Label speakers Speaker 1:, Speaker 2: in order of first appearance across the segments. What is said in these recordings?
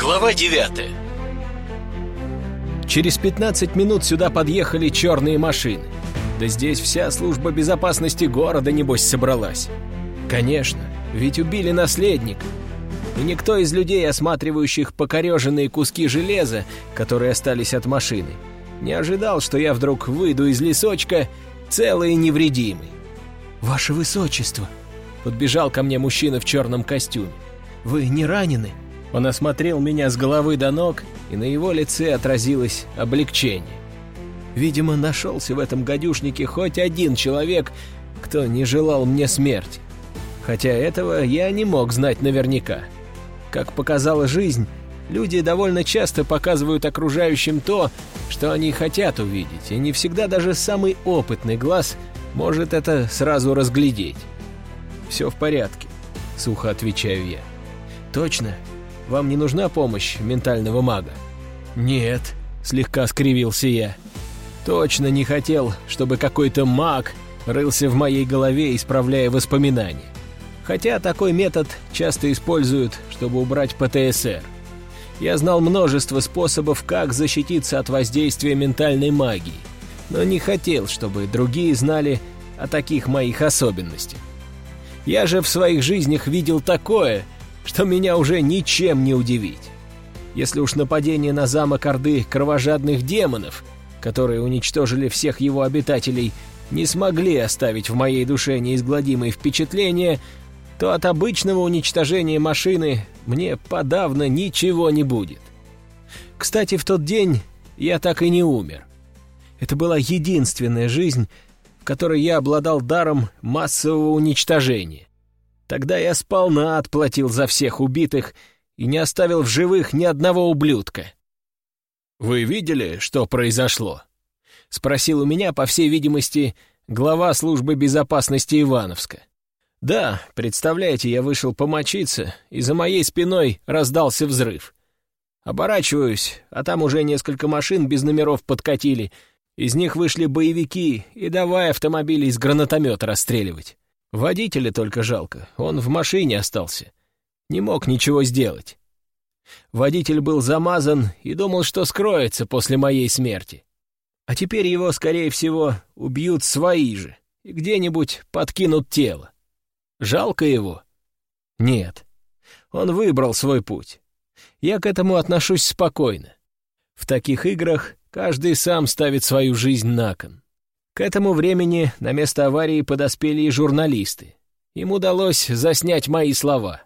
Speaker 1: Глава 9
Speaker 2: Через 15 минут сюда подъехали черные машины. Да здесь вся служба безопасности города, небось, собралась. Конечно, ведь убили наследника. И никто из людей, осматривающих покореженные куски железа, которые остались от машины, не ожидал, что я вдруг выйду из лесочка целый и невредимый. «Ваше Высочество!» — подбежал ко мне мужчина в черном костюме. «Вы не ранены?» Он осмотрел меня с головы до ног, и на его лице отразилось облегчение. Видимо, нашелся в этом гадюшнике хоть один человек, кто не желал мне смерти. Хотя этого я не мог знать наверняка. Как показала жизнь, люди довольно часто показывают окружающим то, что они хотят увидеть, и не всегда даже самый опытный глаз может это сразу разглядеть. «Все в порядке», — сухо отвечаю я. «Точно? Вам не нужна помощь ментального мага?» «Нет», — слегка скривился я. «Точно не хотел, чтобы какой-то маг рылся в моей голове, исправляя воспоминания. Хотя такой метод часто используют, чтобы убрать ПТСР. Я знал множество способов, как защититься от воздействия ментальной магии, но не хотел, чтобы другие знали о таких моих особенностях. Я же в своих жизнях видел такое, что меня уже ничем не удивить. Если уж нападение на замок Орды кровожадных демонов, которые уничтожили всех его обитателей, не смогли оставить в моей душе неизгладимые впечатления, то от обычного уничтожения машины мне подавно ничего не будет. Кстати, в тот день я так и не умер. Это была единственная жизнь, в которой я обладал даром массового уничтожения. Тогда я сполна отплатил за всех убитых и не оставил в живых ни одного ублюдка. «Вы видели, что произошло?» — спросил у меня, по всей видимости, глава службы безопасности Ивановска. «Да, представляете, я вышел помочиться, и за моей спиной раздался взрыв. Оборачиваюсь, а там уже несколько машин без номеров подкатили. Из них вышли боевики и давай автомобили из гранатомета расстреливать. Водителя только жалко, он в машине остался. Не мог ничего сделать. Водитель был замазан и думал, что скроется после моей смерти. А теперь его, скорее всего, убьют свои же и где-нибудь подкинут тело. Жалко его? Нет. Он выбрал свой путь. Я к этому отношусь спокойно. В таких играх каждый сам ставит свою жизнь на кон. К этому времени на место аварии подоспели и журналисты. Им удалось заснять мои слова.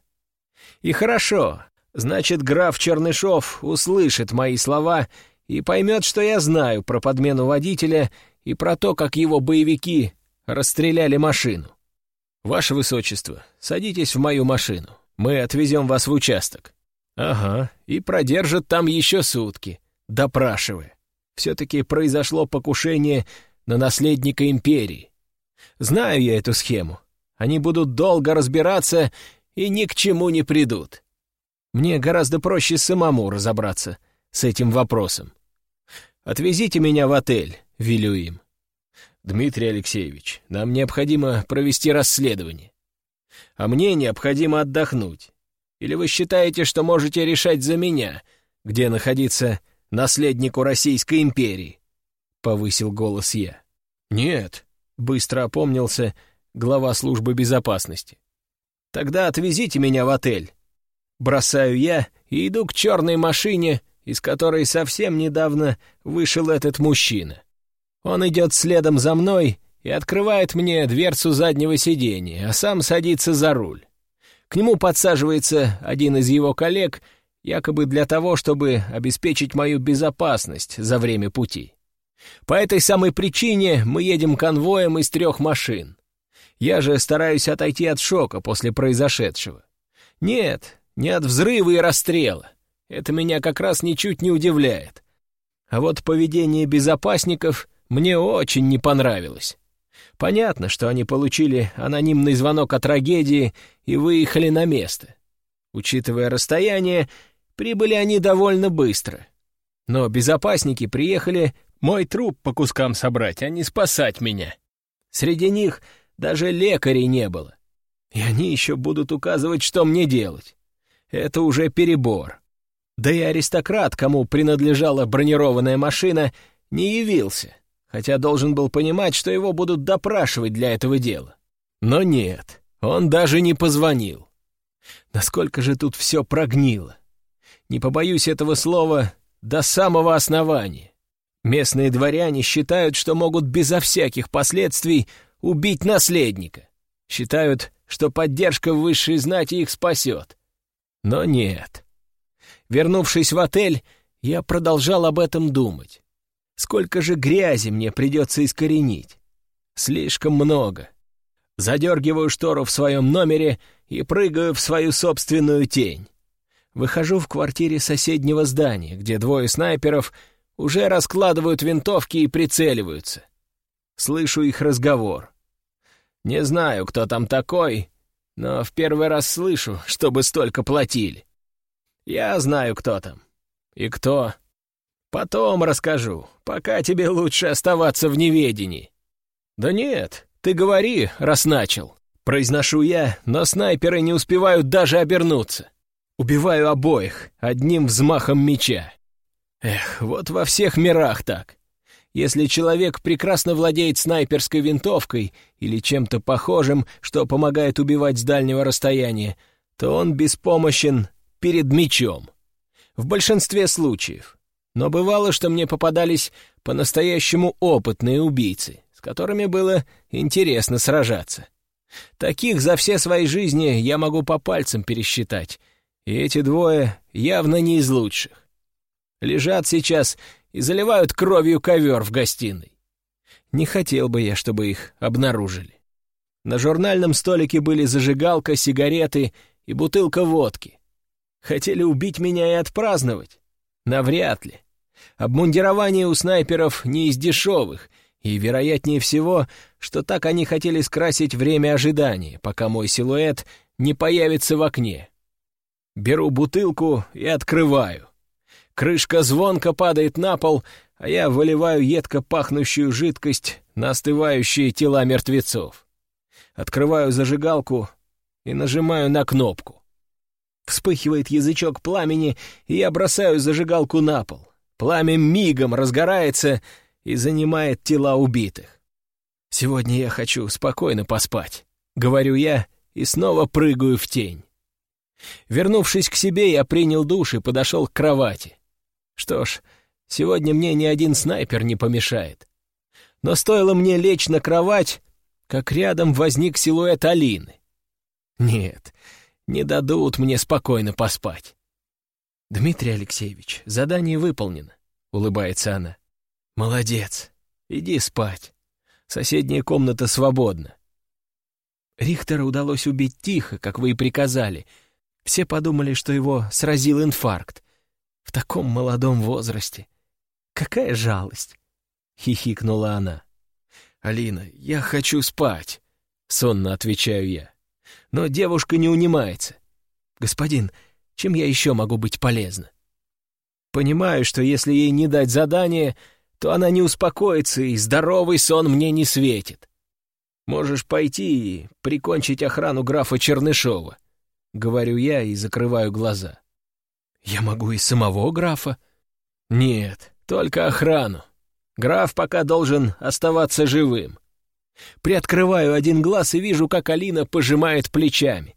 Speaker 2: И хорошо, значит, граф Чернышов услышит мои слова и поймет, что я знаю про подмену водителя и про то, как его боевики расстреляли машину. «Ваше Высочество, садитесь в мою машину. Мы отвезем вас в участок». «Ага, и продержат там еще сутки, допрашивая. Все-таки произошло покушение на наследника империи. Знаю я эту схему. Они будут долго разбираться и ни к чему не придут. Мне гораздо проще самому разобраться с этим вопросом. Отвезите меня в отель, велю им. Дмитрий Алексеевич, нам необходимо провести расследование. А мне необходимо отдохнуть. Или вы считаете, что можете решать за меня, где находиться наследнику Российской империи? Повысил голос я. «Нет», — быстро опомнился глава службы безопасности. «Тогда отвезите меня в отель». Бросаю я и иду к черной машине, из которой совсем недавно вышел этот мужчина. Он идет следом за мной и открывает мне дверцу заднего сиденья, а сам садится за руль. К нему подсаживается один из его коллег, якобы для того, чтобы обеспечить мою безопасность за время пути. По этой самой причине мы едем конвоем из трех машин. Я же стараюсь отойти от шока после произошедшего. Нет, не от взрыва и расстрела. Это меня как раз ничуть не удивляет. А вот поведение безопасников мне очень не понравилось. Понятно, что они получили анонимный звонок о трагедии и выехали на место. Учитывая расстояние, прибыли они довольно быстро. Но безопасники приехали мой труп по кускам собрать, а не спасать меня. Среди них даже лекарей не было. И они еще будут указывать, что мне делать. Это уже перебор. Да и аристократ, кому принадлежала бронированная машина, не явился, хотя должен был понимать, что его будут допрашивать для этого дела. Но нет, он даже не позвонил. Насколько же тут все прогнило. Не побоюсь этого слова до самого основания. Местные дворяне считают, что могут безо всяких последствий убить наследника. Считают, что поддержка высшей знати их спасет. Но нет. Вернувшись в отель, я продолжал об этом думать. Сколько же грязи мне придется искоренить? Слишком много. Задергиваю штору в своем номере и прыгаю в свою собственную тень. Выхожу в квартире соседнего здания, где двое снайперов уже раскладывают винтовки и прицеливаются. Слышу их разговор. Не знаю, кто там такой, но в первый раз слышу, чтобы столько платили. Я знаю, кто там. И кто. Потом расскажу, пока тебе лучше оставаться в неведении. Да нет, ты говори, раз начал. Произношу я, но снайперы не успевают даже обернуться. Убиваю обоих одним взмахом меча. Эх, вот во всех мирах так. Если человек прекрасно владеет снайперской винтовкой или чем-то похожим, что помогает убивать с дальнего расстояния, то он беспомощен перед мечом. В большинстве случаев. Но бывало, что мне попадались по-настоящему опытные убийцы, с которыми было интересно сражаться. Таких за все свои жизни я могу по пальцам пересчитать, и эти двое явно не из лучших. Лежат сейчас и заливают кровью ковер в гостиной. Не хотел бы я, чтобы их обнаружили. На журнальном столике были зажигалка, сигареты и бутылка водки. Хотели убить меня и отпраздновать? Навряд ли. Обмундирование у снайперов не из дешевых, и вероятнее всего, что так они хотели скрасить время ожидания, пока мой силуэт не появится в окне. Беру бутылку и открываю. Крышка звонко падает на пол, а я выливаю едко пахнущую жидкость на остывающие тела мертвецов. Открываю зажигалку и нажимаю на кнопку. Вспыхивает язычок пламени, и я бросаю зажигалку на пол. Пламя мигом разгорается и занимает тела убитых. «Сегодня я хочу спокойно поспать», — говорю я и снова прыгаю в тень. Вернувшись к себе, я принял душ и подошел к кровати. Что ж, сегодня мне ни один снайпер не помешает. Но стоило мне лечь на кровать, как рядом возник силуэт Алины. Нет, не дадут мне спокойно поспать. «Дмитрий Алексеевич, задание выполнено», — улыбается она. «Молодец. Иди спать. Соседняя комната свободна». Рихтера удалось убить тихо, как вы и приказали. Все подумали, что его сразил инфаркт. В таком молодом возрасте. Какая жалость!» — хихикнула она. «Алина, я хочу спать», — сонно отвечаю я. Но девушка не унимается. «Господин, чем я еще могу быть полезна?» Понимаю, что если ей не дать задание, то она не успокоится, и здоровый сон мне не светит. Можешь пойти и прикончить охрану графа Чернышова, — говорю я и закрываю глаза. «Я могу и самого графа?» «Нет, только охрану. Граф пока должен оставаться живым». Приоткрываю один глаз и вижу, как Алина пожимает плечами.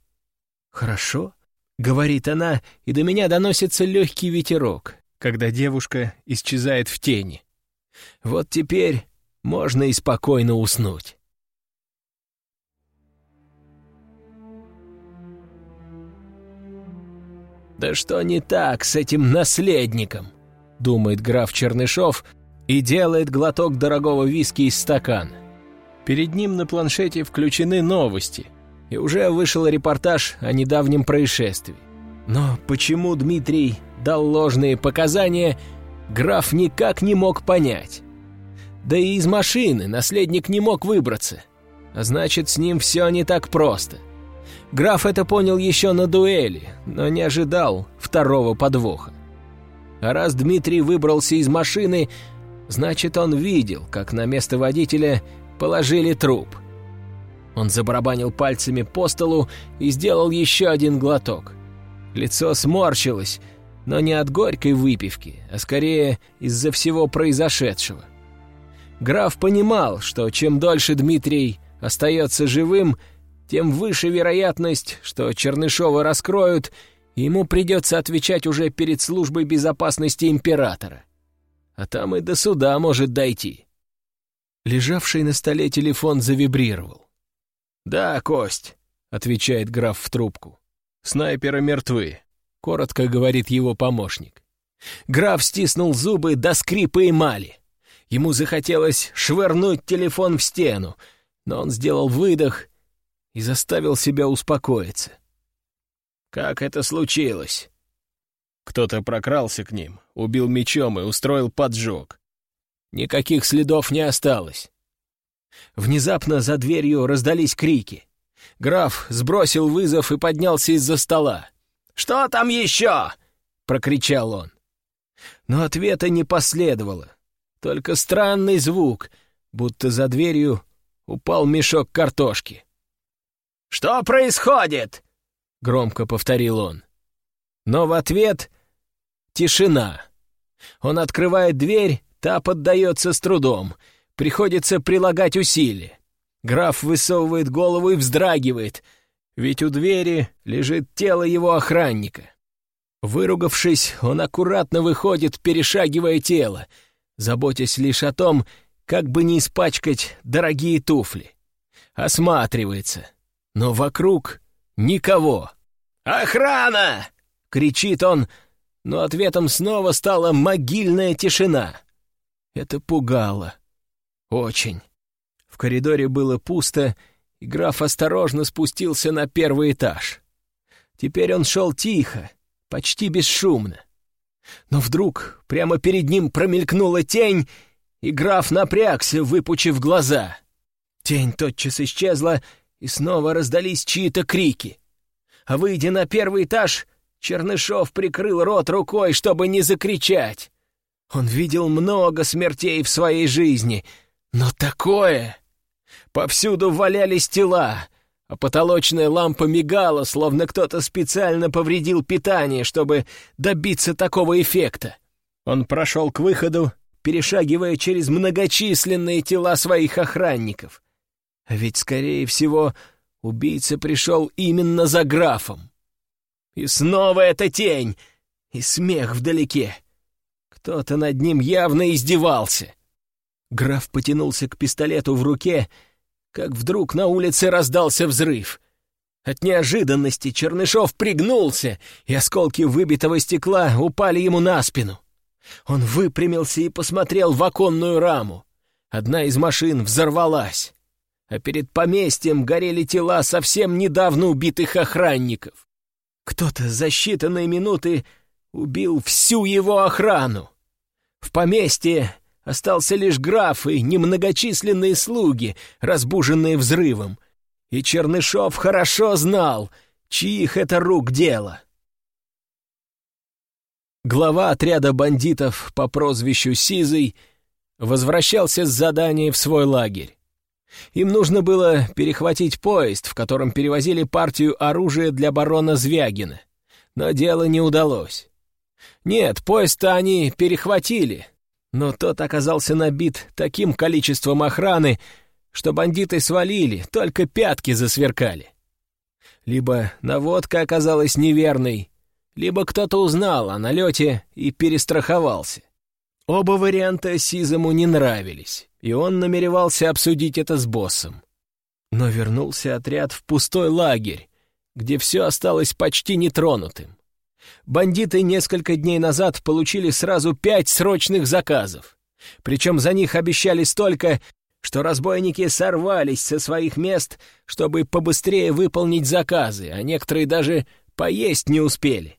Speaker 2: «Хорошо», — говорит она, и до меня доносится легкий ветерок, когда девушка исчезает в тени. Вот теперь можно и спокойно уснуть. «Да что не так с этим наследником?» — думает граф Чернышов и делает глоток дорогого виски из стакана. Перед ним на планшете включены новости, и уже вышел репортаж о недавнем происшествии. Но почему Дмитрий дал ложные показания, граф никак не мог понять. Да и из машины наследник не мог выбраться. А значит, с ним все не так просто. Граф это понял еще на дуэли, но не ожидал второго подвоха. А раз Дмитрий выбрался из машины, значит, он видел, как на место водителя положили труп. Он забарабанил пальцами по столу и сделал еще один глоток. Лицо сморщилось, но не от горькой выпивки, а скорее из-за всего произошедшего. Граф понимал, что чем дольше Дмитрий остается живым, тем выше вероятность, что Чернышова раскроют, и ему придется отвечать уже перед службой безопасности императора. А там и до суда может дойти. Лежавший на столе телефон завибрировал. «Да, Кость», — отвечает граф в трубку. «Снайперы мертвы», — коротко говорит его помощник. Граф стиснул зубы до скрипа эмали. Ему захотелось швырнуть телефон в стену, но он сделал выдох и заставил себя успокоиться. «Как это случилось?» Кто-то прокрался к ним, убил мечом и устроил поджог. Никаких следов не осталось. Внезапно за дверью раздались крики. Граф сбросил вызов и поднялся из-за стола. «Что там еще?» — прокричал он. Но ответа не последовало. Только странный звук, будто за дверью упал мешок картошки. «Что происходит?» — громко повторил он. Но в ответ — тишина. Он открывает дверь, та поддается с трудом. Приходится прилагать усилия. Граф высовывает голову и вздрагивает, ведь у двери лежит тело его охранника. Выругавшись, он аккуратно выходит, перешагивая тело, заботясь лишь о том, как бы не испачкать дорогие туфли. Осматривается, но вокруг никого. «Охрана!» — кричит он, но ответом снова стала могильная тишина. Это пугало. Очень. В коридоре было пусто, и граф осторожно спустился на первый этаж. Теперь он шел тихо, почти бесшумно. Но вдруг прямо перед ним промелькнула тень, и граф напрягся, выпучив глаза. Тень тотчас исчезла, и снова раздались чьи-то крики. А выйдя на первый этаж, Чернышов прикрыл рот рукой, чтобы не закричать. Он видел много смертей в своей жизни, но такое... Повсюду валялись тела, а потолочная лампа мигала, словно кто-то специально повредил питание, чтобы добиться такого эффекта. Он прошел к выходу, перешагивая через многочисленные тела своих охранников. А ведь, скорее всего, убийца пришел именно за графом. И снова эта тень, и смех вдалеке. Кто-то над ним явно издевался. Граф потянулся к пистолету в руке, как вдруг на улице раздался взрыв. От неожиданности Чернышов пригнулся, и осколки выбитого стекла упали ему на спину. Он выпрямился и посмотрел в оконную раму. Одна из машин взорвалась, а перед поместьем горели тела совсем недавно убитых охранников. Кто-то за считанные минуты убил всю его охрану. В поместье остался лишь граф и немногочисленные слуги, разбуженные взрывом. И Чернышов хорошо знал, чьих это рук дело. Глава отряда бандитов по прозвищу Сизый возвращался с задания в свой лагерь. Им нужно было перехватить поезд, в котором перевозили партию оружия для барона Звягина. Но дело не удалось. Нет, поезд-то они перехватили, но тот оказался набит таким количеством охраны, что бандиты свалили, только пятки засверкали. Либо наводка оказалась неверной, либо кто-то узнал о налете и перестраховался. Оба варианта Сизому не нравились, и он намеревался обсудить это с боссом. Но вернулся отряд в пустой лагерь, где все осталось почти нетронутым бандиты несколько дней назад получили сразу пять срочных заказов. Причем за них обещали столько, что разбойники сорвались со своих мест, чтобы побыстрее выполнить заказы, а некоторые даже поесть не успели.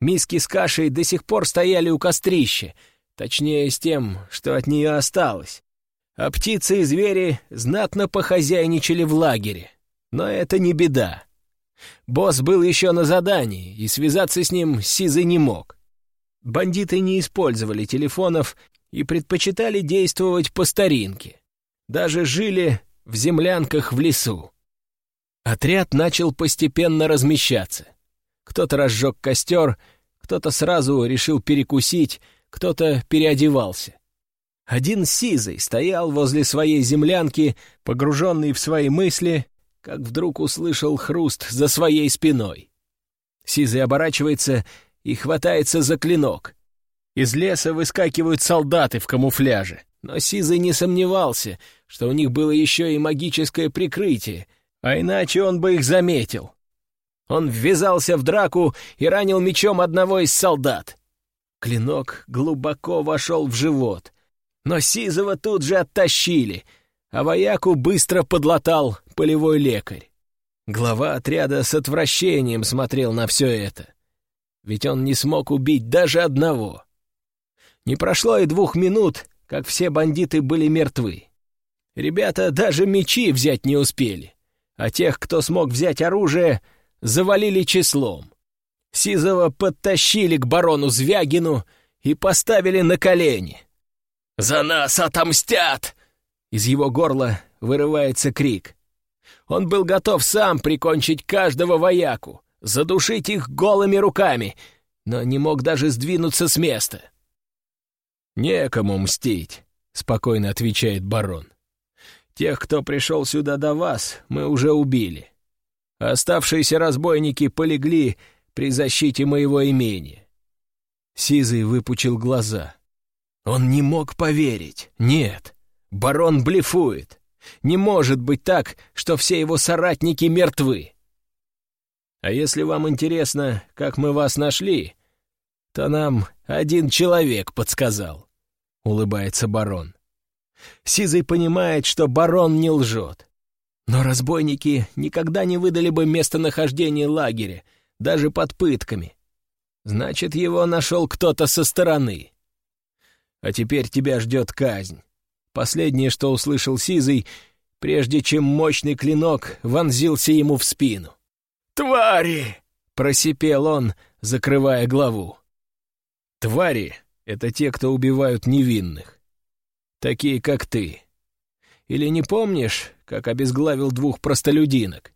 Speaker 2: Миски с кашей до сих пор стояли у кострища, точнее, с тем, что от нее осталось. А птицы и звери знатно похозяйничали в лагере. Но это не беда. Босс был еще на задании, и связаться с ним Сизы не мог. Бандиты не использовали телефонов и предпочитали действовать по старинке. Даже жили в землянках в лесу. Отряд начал постепенно размещаться. Кто-то разжег костер, Кто-то сразу решил перекусить, кто-то переодевался. Один сизый стоял возле своей землянки, погруженный в свои мысли, как вдруг услышал хруст за своей спиной. Сизый оборачивается и хватается за клинок. Из леса выскакивают солдаты в камуфляже, но Сизый не сомневался, что у них было еще и магическое прикрытие, а иначе он бы их заметил. Он ввязался в драку и ранил мечом одного из солдат. Клинок глубоко вошел в живот, но Сизова тут же оттащили, а вояку быстро подлатал полевой лекарь. Глава отряда с отвращением смотрел на все это. Ведь он не смог убить даже одного. Не прошло и двух минут, как все бандиты были мертвы. Ребята даже мечи взять не успели, а тех, кто смог взять оружие, завалили числом. Сизова подтащили к барону Звягину и поставили на колени. «За нас отомстят!» Из его горла вырывается крик. Он был готов сам прикончить каждого вояку, задушить их голыми руками, но не мог даже сдвинуться с места. «Некому мстить», — спокойно отвечает барон. «Тех, кто пришел сюда до вас, мы уже убили. Оставшиеся разбойники полегли при защите моего имения». Сизый выпучил глаза. Он не мог поверить. Нет, барон блефует. Не может быть так, что все его соратники мертвы. А если вам интересно, как мы вас нашли, то нам один человек подсказал, — улыбается барон. Сизый понимает, что барон не лжет. Но разбойники никогда не выдали бы местонахождение лагеря, даже под пытками. Значит, его нашел кто-то со стороны. А теперь тебя ждет казнь. Последнее, что услышал Сизый, прежде чем мощный клинок вонзился ему в спину. «Твари!» — просипел он, закрывая главу. «Твари — это те, кто убивают невинных. Такие, как ты. Или не помнишь, как обезглавил двух простолюдинок?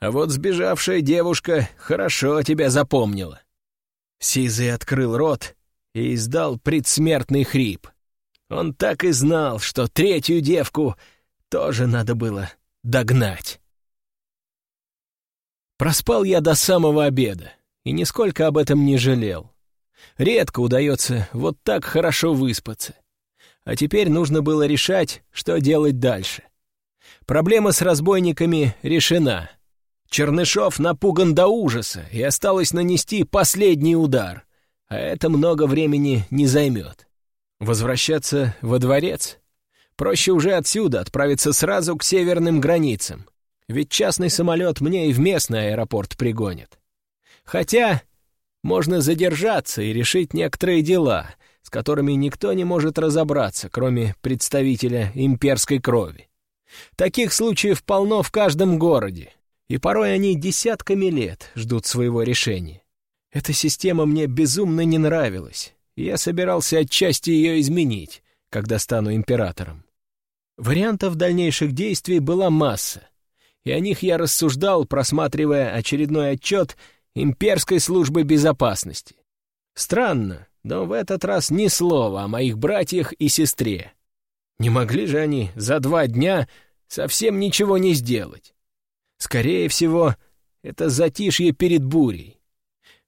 Speaker 2: А вот сбежавшая девушка хорошо тебя запомнила». Сизый открыл рот, и издал предсмертный хрип. Он так и знал, что третью девку тоже надо было догнать. Проспал я до самого обеда и нисколько об этом не жалел. Редко удается вот так хорошо выспаться. А теперь нужно было решать, что делать дальше. Проблема с разбойниками решена. Чернышов напуган до ужаса, и осталось нанести последний удар а это много времени не займет. Возвращаться во дворец? Проще уже отсюда отправиться сразу к северным границам, ведь частный самолет мне и в местный аэропорт пригонит. Хотя можно задержаться и решить некоторые дела, с которыми никто не может разобраться, кроме представителя имперской крови. Таких случаев полно в каждом городе, и порой они десятками лет ждут своего решения. Эта система мне безумно не нравилась, и я собирался отчасти ее изменить, когда стану императором. Вариантов дальнейших действий была масса, и о них я рассуждал, просматривая очередной отчет имперской службы безопасности. Странно, но в этот раз ни слова о моих братьях и сестре. Не могли же они за два дня совсем ничего не сделать. Скорее всего, это затишье перед бурей.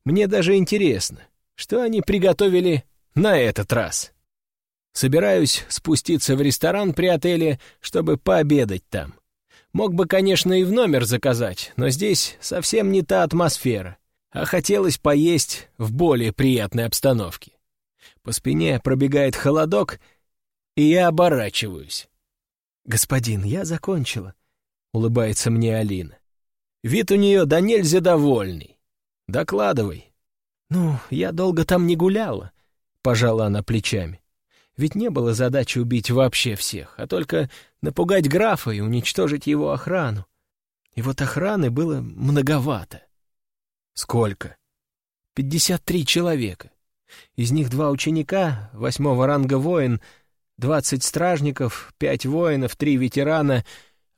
Speaker 2: Мне даже интересно, что они приготовили на этот раз. Собираюсь спуститься в ресторан при отеле, чтобы пообедать там. Мог бы, конечно, и в номер заказать, но здесь совсем не та атмосфера, а хотелось поесть в более приятной обстановке. По спине пробегает холодок, и я оборачиваюсь. «Господин, я закончила», — улыбается мне Алина. Вид у нее да нельзя довольный. «Докладывай». «Ну, я долго там не гуляла», — пожала она плечами. «Ведь не было задачи убить вообще всех, а только напугать графа и уничтожить его охрану. И вот охраны было многовато». «Сколько?» «Пятьдесят три человека. Из них два ученика, восьмого ранга воин, двадцать стражников, пять воинов, три ветерана,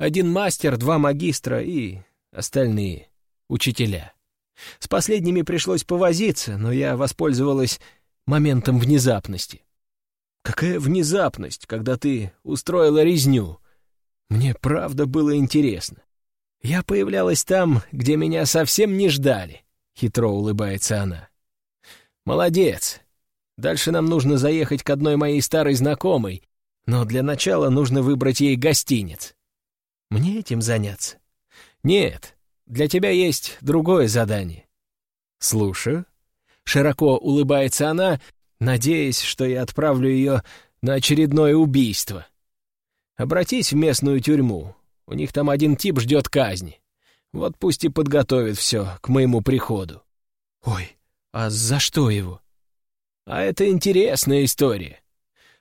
Speaker 2: один мастер, два магистра и остальные — учителя». С последними пришлось повозиться, но я воспользовалась моментом внезапности. Какая внезапность, когда ты устроила резню? Мне правда было интересно. Я появлялась там, где меня совсем не ждали, — хитро улыбается она. Молодец. Дальше нам нужно заехать к одной моей старой знакомой, но для начала нужно выбрать ей гостиниц. Мне этим заняться? Нет, для тебя есть другое задание. Слушаю. Широко улыбается она, надеясь, что я отправлю ее на очередное убийство. Обратись в местную тюрьму. У них там один тип ждет казни. Вот пусть и подготовит все к моему приходу. Ой, а за что его? А это интересная история.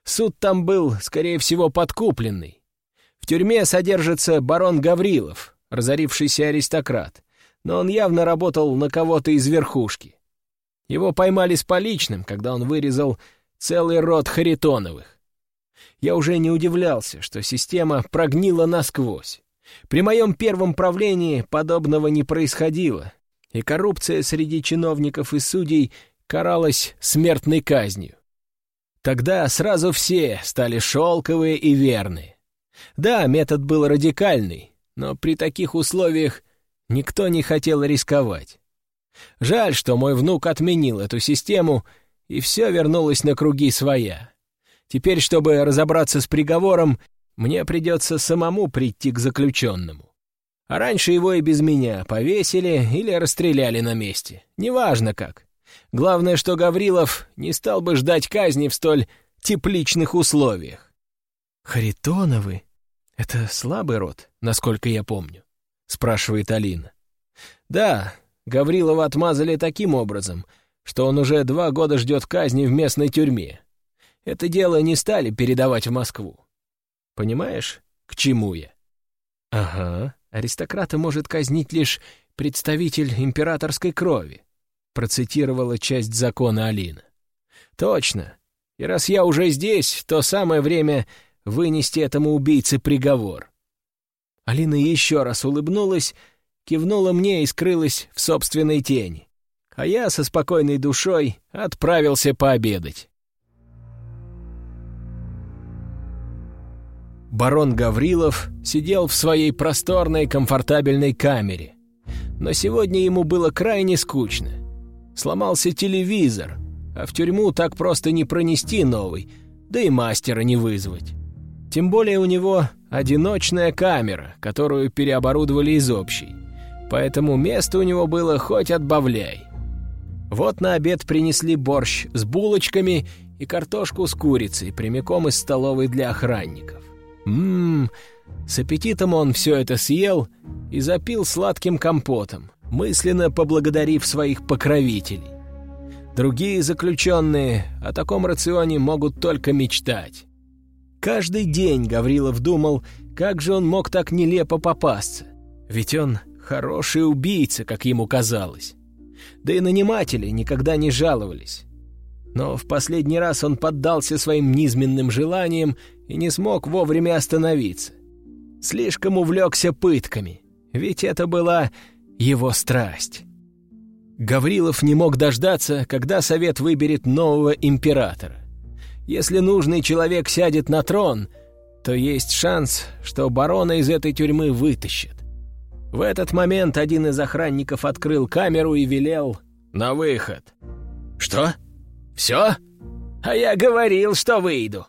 Speaker 2: Суд там был, скорее всего, подкупленный. Тюрьме содержится барон Гаврилов, разорившийся аристократ, но он явно работал на кого-то из верхушки. Его поймали с поличным, когда он вырезал целый род Харитоновых. Я уже не удивлялся, что система прогнила насквозь. При моем первом правлении подобного не происходило, и коррупция среди чиновников и судей каралась смертной казнью. Тогда сразу все стали шелковые и верные. Да, метод был радикальный, но при таких условиях никто не хотел рисковать. Жаль, что мой внук отменил эту систему, и все вернулось на круги своя. Теперь, чтобы разобраться с приговором, мне придется самому прийти к заключенному. А раньше его и без меня повесили или расстреляли на месте. Неважно как. Главное, что Гаврилов не стал бы ждать казни в столь тепличных условиях. «Харитоновы? Это слабый род, насколько я помню», — спрашивает Алина. «Да, Гаврилова отмазали таким образом, что он уже два года ждет казни в местной тюрьме. Это дело не стали передавать в Москву. Понимаешь, к чему я?» «Ага, аристократа может казнить лишь представитель императорской крови процитировала часть закона Алина. «Точно. И раз я уже здесь, то самое время вынести этому убийце приговор». Алина еще раз улыбнулась, кивнула мне и скрылась в собственной тени. А я со спокойной душой отправился пообедать. Барон Гаврилов сидел в своей просторной комфортабельной камере. Но сегодня ему было крайне скучно. Сломался телевизор, а в тюрьму так просто не пронести новый, да и мастера не вызвать. Тем более у него одиночная камера, которую переоборудовали из общей. Поэтому место у него было хоть отбавляй. Вот на обед принесли борщ с булочками и картошку с курицей прямиком из столовой для охранников. Ммм, с аппетитом он все это съел и запил сладким компотом, мысленно поблагодарив своих покровителей. Другие заключенные о таком рационе могут только мечтать. Каждый день Гаврилов думал, как же он мог так нелепо попасться. Ведь он хороший убийца, как ему казалось. Да и наниматели никогда не жаловались. Но в последний раз он поддался своим низменным желаниям и не смог вовремя остановиться. Слишком увлекся пытками, ведь это была его страсть. Гаврилов не мог дождаться, когда совет выберет нового императора. Если нужный человек сядет на трон, то есть шанс, что барона из этой тюрьмы вытащат. В этот момент один из охранников открыл камеру и велел «На выход». «Что? Все? А я говорил, что выйду».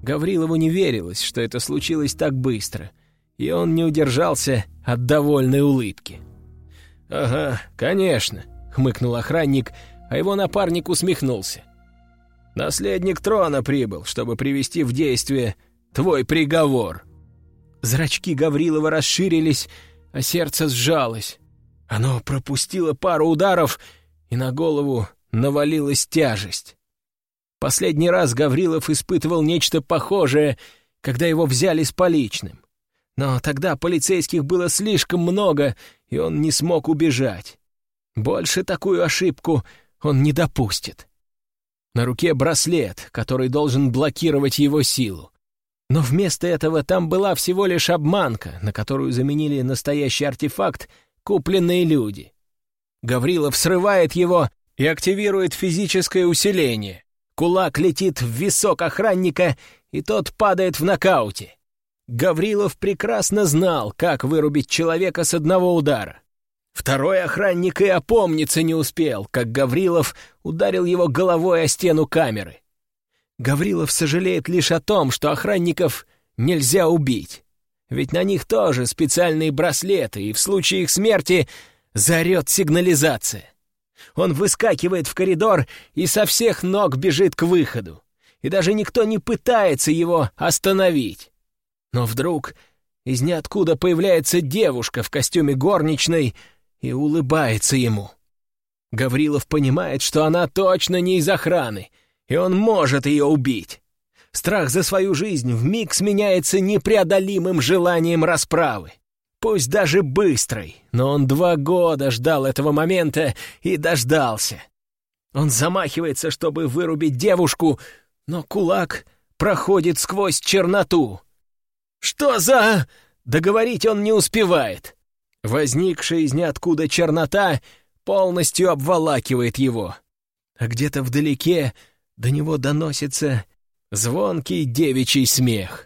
Speaker 2: Гаврилову не верилось, что это случилось так быстро, и он не удержался от довольной улыбки. «Ага, конечно», — хмыкнул охранник, а его напарник усмехнулся. «Наследник трона прибыл, чтобы привести в действие твой приговор». Зрачки Гаврилова расширились, а сердце сжалось. Оно пропустило пару ударов, и на голову навалилась тяжесть. Последний раз Гаврилов испытывал нечто похожее, когда его взяли с поличным. Но тогда полицейских было слишком много, и он не смог убежать. Больше такую ошибку он не допустит. На руке браслет, который должен блокировать его силу. Но вместо этого там была всего лишь обманка, на которую заменили настоящий артефакт купленные люди. Гаврилов срывает его и активирует физическое усиление. Кулак летит в висок охранника, и тот падает в нокауте. Гаврилов прекрасно знал, как вырубить человека с одного удара. Второй охранник и опомниться не успел, как Гаврилов ударил его головой о стену камеры. Гаврилов сожалеет лишь о том, что охранников нельзя убить. Ведь на них тоже специальные браслеты, и в случае их смерти заорет сигнализация. Он выскакивает в коридор и со всех ног бежит к выходу. И даже никто не пытается его остановить. Но вдруг из ниоткуда появляется девушка в костюме горничной и улыбается ему. Гаврилов понимает, что она точно не из охраны, и он может ее убить. Страх за свою жизнь вмиг сменяется непреодолимым желанием расправы. Пусть даже быстрой, но он два года ждал этого момента и дождался. Он замахивается, чтобы вырубить девушку, но кулак проходит сквозь черноту. «Что за...» Договорить он не успевает. Возникшая из ниоткуда чернота полностью обволакивает его. А где-то вдалеке до него доносится звонкий девичий смех.